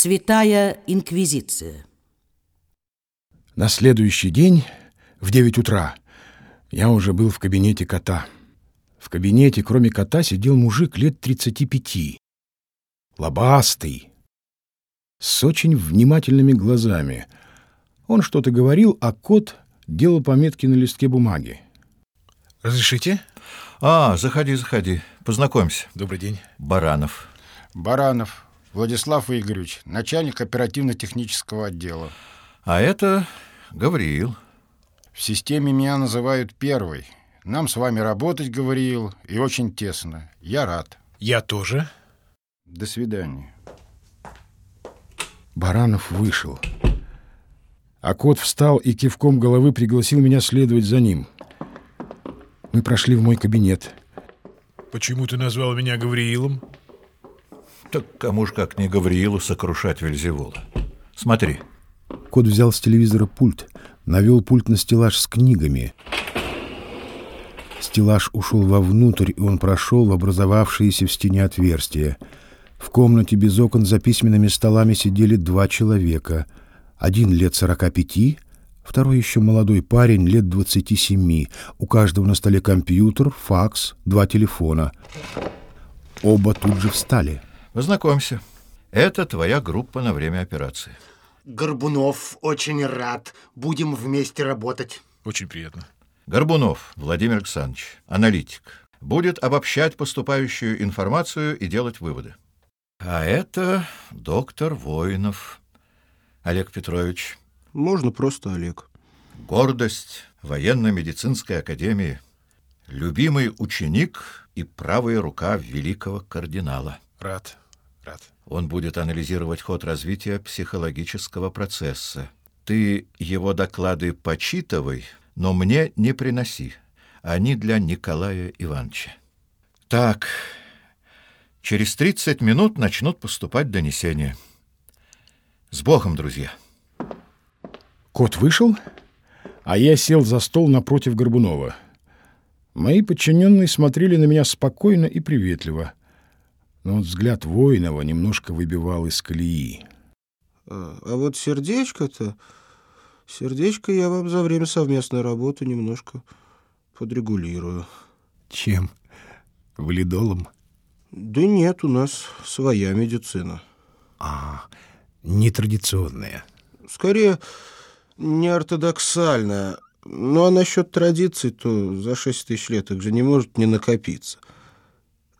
Святая Инквизиция. На следующий день в 9 утра я уже был в кабинете кота. В кабинете, кроме кота, сидел мужик лет 35. Лобастый, с очень внимательными глазами. Он что-то говорил, а кот делал пометки на листке бумаги. Разрешите? А, заходи, заходи. Познакомься. Добрый день. Баранов. Баранов Владислав Игоревич, начальник оперативно-технического отдела. А это Гавриил. В системе меня называют первый. Нам с вами работать, Гавриил, и очень тесно. Я рад. Я тоже. До свидания. Баранов вышел. А кот встал и кивком головы пригласил меня следовать за ним. Мы прошли в мой кабинет. Почему ты назвал меня Гавриилом? Так кому ж как не Гавриилу сокрушать Вельзевула. Смотри. Кот взял с телевизора пульт, навел пульт на стеллаж с книгами. Стеллаж ушел вовнутрь, и он прошел в образовавшееся в стене отверстие. В комнате без окон за письменными столами сидели два человека. Один лет сорока пяти, второй еще молодой парень лет двадцати семи. У каждого на столе компьютер, факс, два телефона. Оба тут же встали. Познакомься. Это твоя группа на время операции. Горбунов, очень рад. Будем вместе работать. Очень приятно. Горбунов Владимир Александрович, аналитик, будет обобщать поступающую информацию и делать выводы. А это доктор Воинов Олег Петрович. Можно просто Олег. Гордость военно-медицинской академии, любимый ученик и правая рука великого кардинала. Рад, рад. Он будет анализировать ход развития психологического процесса. Ты его доклады почитывай, но мне не приноси. Они для Николая Ивановича. Так, через 30 минут начнут поступать донесения. С Богом, друзья! Кот вышел, а я сел за стол напротив Горбунова. Мои подчиненные смотрели на меня спокойно и приветливо, но вот взгляд Воинова немножко выбивал из колеи. А, а вот сердечко-то... Сердечко я вам за время совместной работы немножко подрегулирую. Чем? Валидолом? Да нет, у нас своя медицина. А, нетрадиционная. Скорее, не ортодоксальная. Ну, а насчет традиций, то за шесть тысяч лет их же не может не накопиться.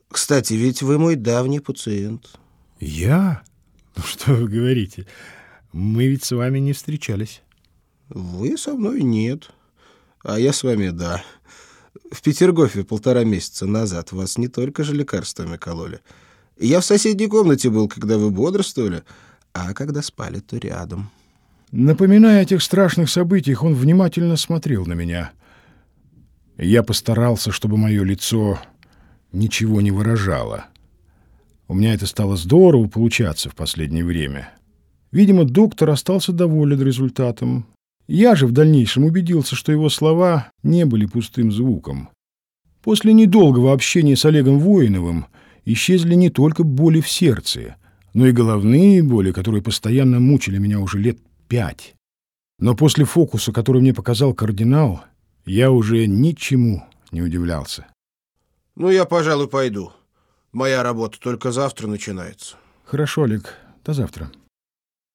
Кстати, ведь вы мой давний пациент. Я? Ну, что вы говорите? Мы ведь с вами не встречались. Вы со мной нет, а я с вами да. В Петергофе полтора месяца назад вас не только же лекарствами кололи. Я в соседней комнате был, когда вы бодрствовали, а когда спали, то рядом. Напоминая о тех страшных событиях, он внимательно смотрел на меня. Я постарался, чтобы мое лицо ничего не выражало. У меня это стало здорово получаться в последнее время. Видимо, доктор остался доволен результатом. Я же в дальнейшем убедился, что его слова не были пустым звуком. После недолгого общения с Олегом Воиновым исчезли не только боли в сердце, но и головные боли, которые постоянно мучили меня уже лет пять. Но после фокуса, который мне показал кардинал, я уже ничему не удивлялся. Ну, я, пожалуй, пойду. Моя работа только завтра начинается. Хорошо, Олег. До завтра.